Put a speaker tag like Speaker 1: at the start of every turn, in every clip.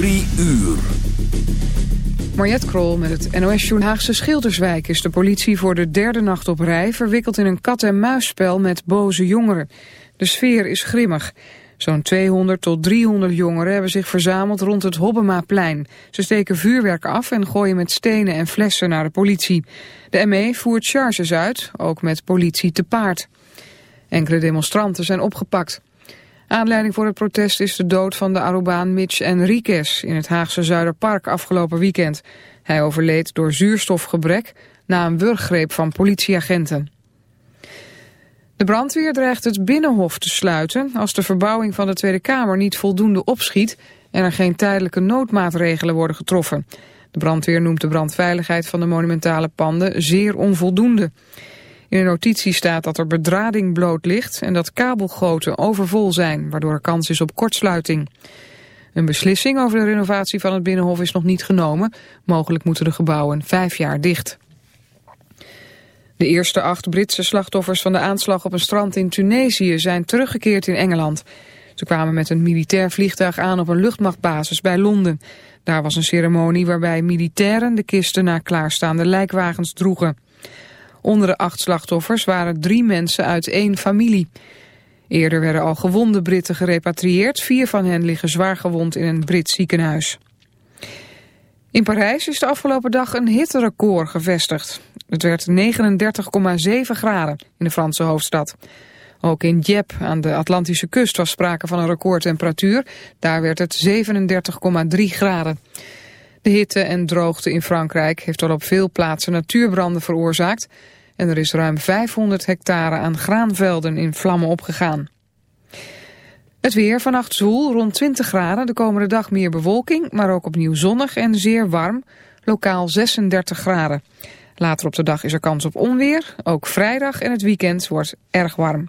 Speaker 1: Drie uur.
Speaker 2: Mariette Krol met het NOS Joen Haagse Schilderswijk is de politie voor de derde nacht op rij verwikkeld in een kat-en-muisspel met boze jongeren. De sfeer is grimmig. Zo'n 200 tot 300 jongeren hebben zich verzameld rond het Hobbemaplein. Ze steken vuurwerk af en gooien met stenen en flessen naar de politie. De ME voert charges uit, ook met politie te paard. Enkele demonstranten zijn opgepakt. Aanleiding voor het protest is de dood van de Arubaan Mitch Enriquez in het Haagse Zuiderpark afgelopen weekend. Hij overleed door zuurstofgebrek na een wurggreep van politieagenten. De brandweer dreigt het Binnenhof te sluiten als de verbouwing van de Tweede Kamer niet voldoende opschiet en er geen tijdelijke noodmaatregelen worden getroffen. De brandweer noemt de brandveiligheid van de monumentale panden zeer onvoldoende. In de notitie staat dat er bedrading bloot ligt en dat kabelgoten overvol zijn, waardoor er kans is op kortsluiting. Een beslissing over de renovatie van het Binnenhof is nog niet genomen. Mogelijk moeten de gebouwen vijf jaar dicht. De eerste acht Britse slachtoffers van de aanslag op een strand in Tunesië zijn teruggekeerd in Engeland. Ze kwamen met een militair vliegtuig aan op een luchtmachtbasis bij Londen. Daar was een ceremonie waarbij militairen de kisten naar klaarstaande lijkwagens droegen. Onder de acht slachtoffers waren drie mensen uit één familie. Eerder werden al gewonde Britten gerepatrieerd. Vier van hen liggen zwaar gewond in een Brits ziekenhuis. In Parijs is de afgelopen dag een hitterecord gevestigd. Het werd 39,7 graden in de Franse hoofdstad. Ook in Dieppe aan de Atlantische kust was sprake van een recordtemperatuur. Daar werd het 37,3 graden. De hitte en droogte in Frankrijk heeft al op veel plaatsen natuurbranden veroorzaakt. En er is ruim 500 hectare aan graanvelden in vlammen opgegaan. Het weer vannacht zoel, rond 20 graden. De komende dag meer bewolking, maar ook opnieuw zonnig en zeer warm. Lokaal 36 graden. Later op de dag is er kans op onweer. Ook vrijdag en het weekend wordt erg warm.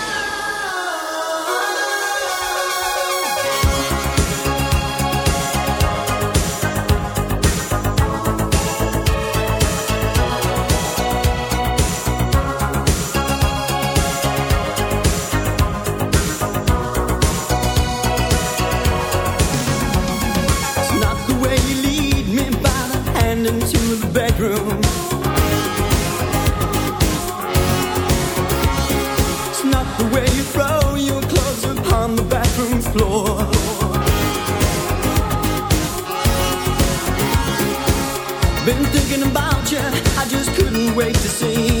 Speaker 3: ways to see.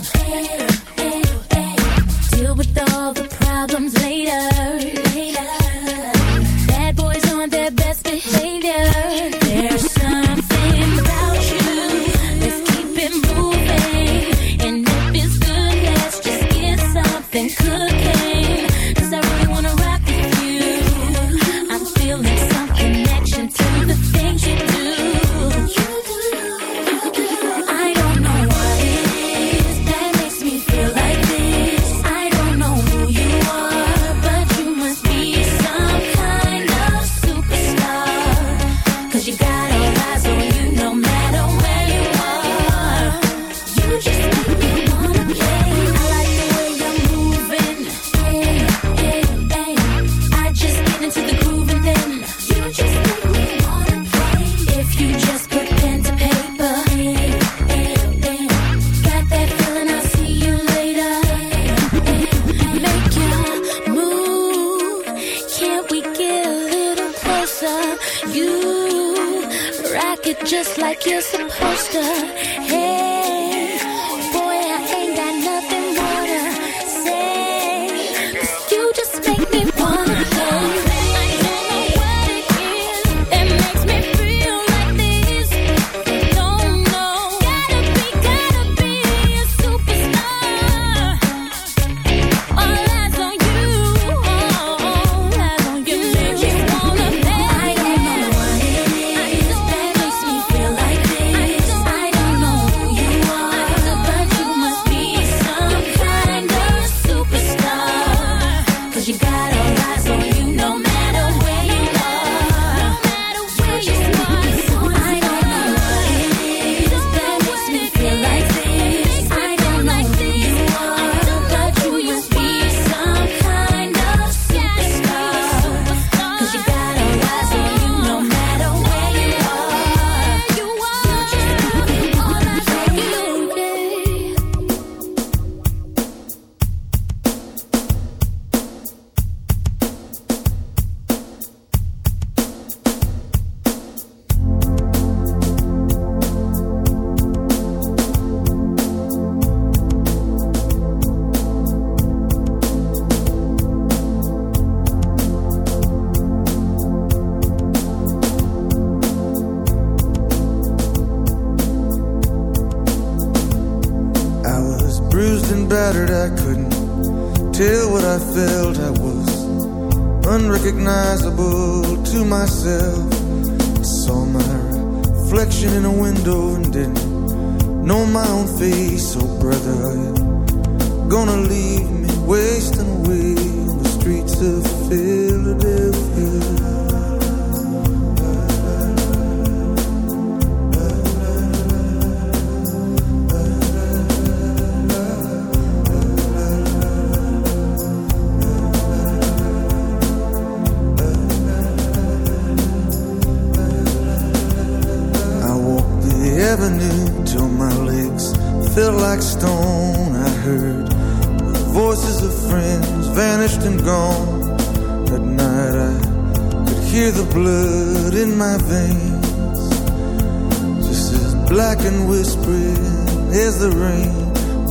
Speaker 4: up.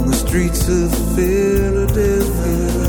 Speaker 5: the streets of Philadelphia.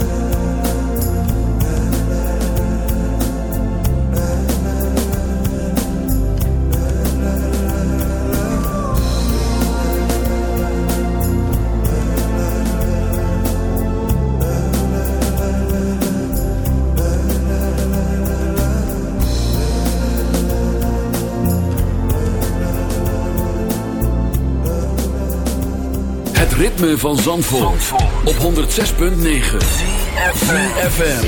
Speaker 1: Van Zandvoort, op 106.9 CFFM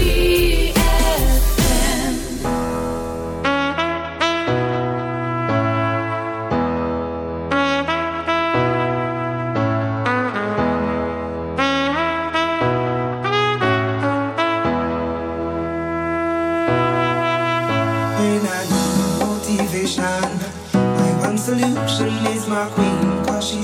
Speaker 6: motivation My one solution is my queen Cause she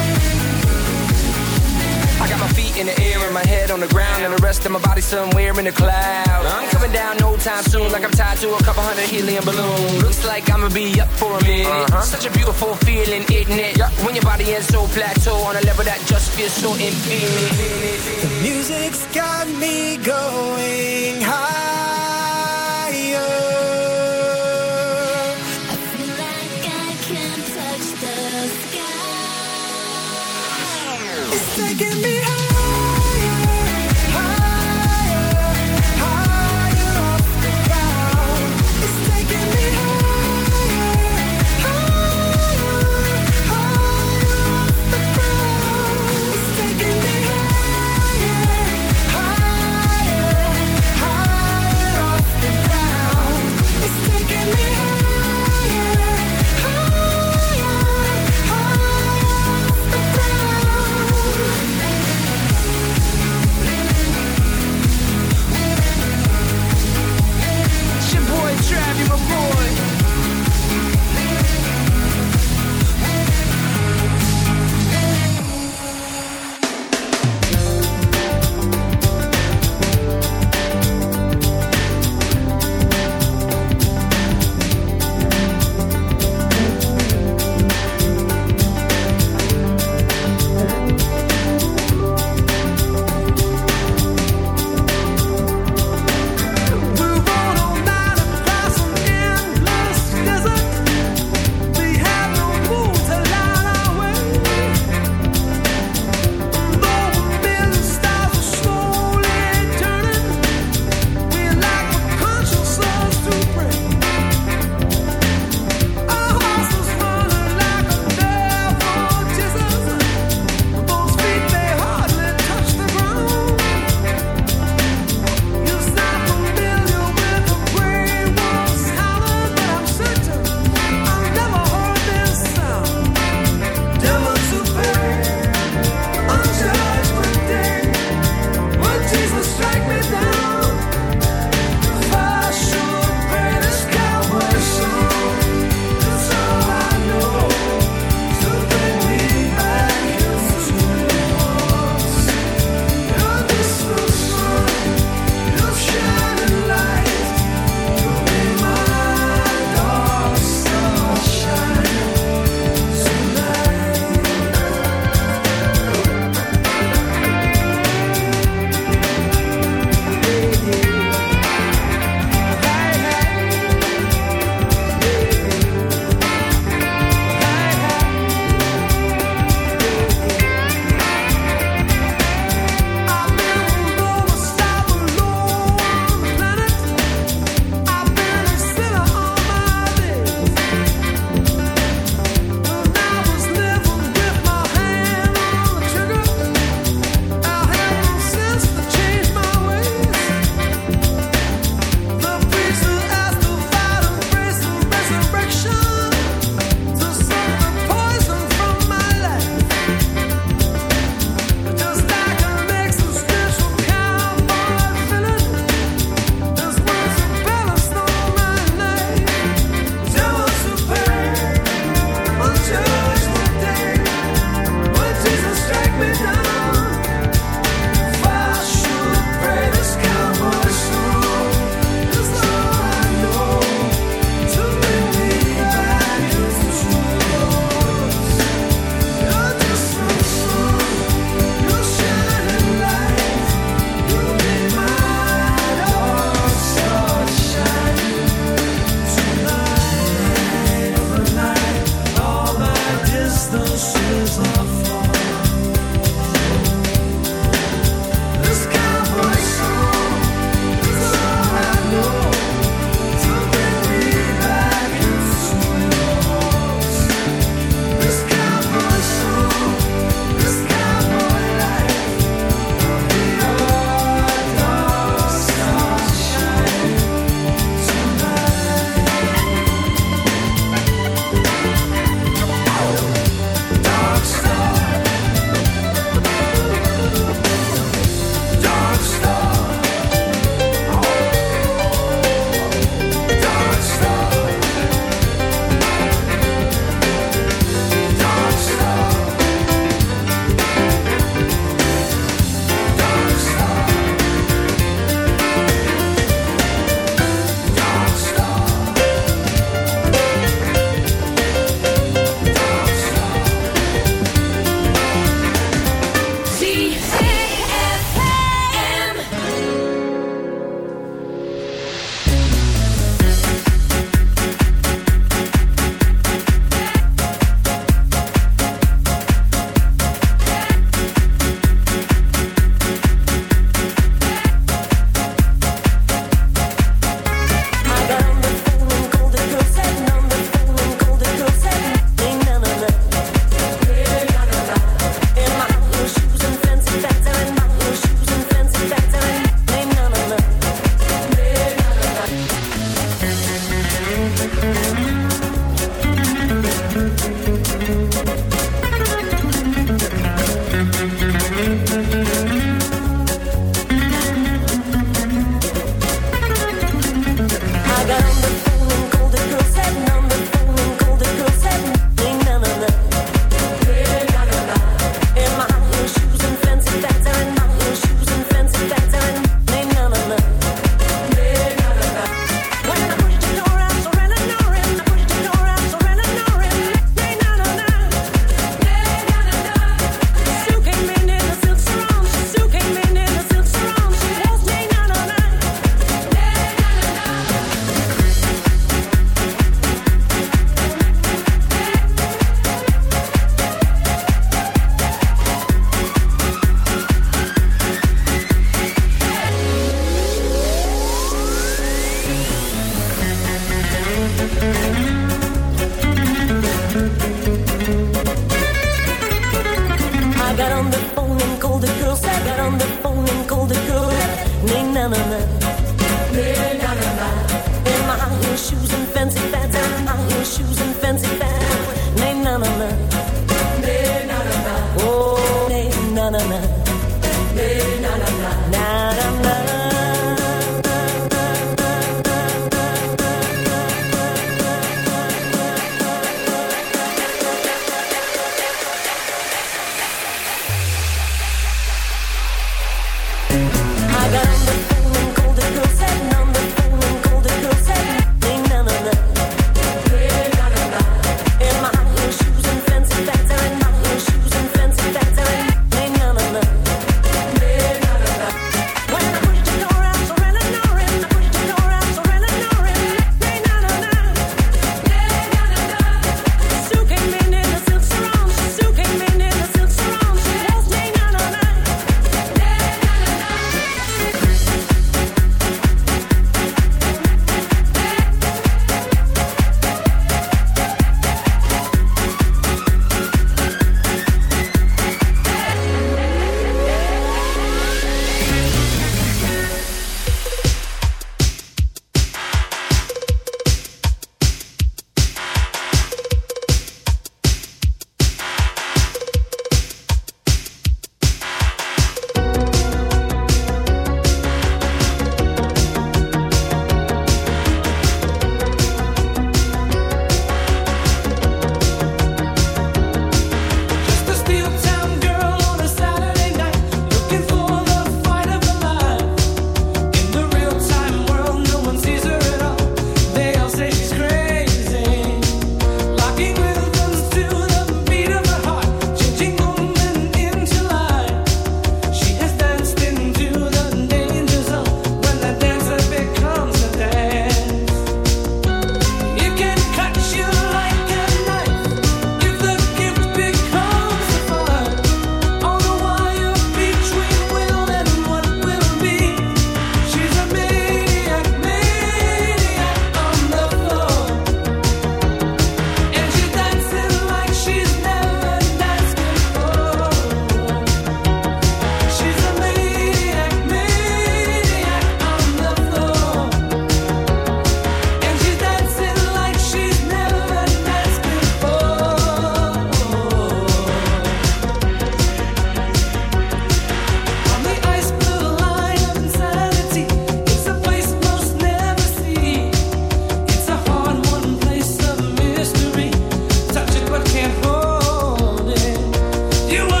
Speaker 7: You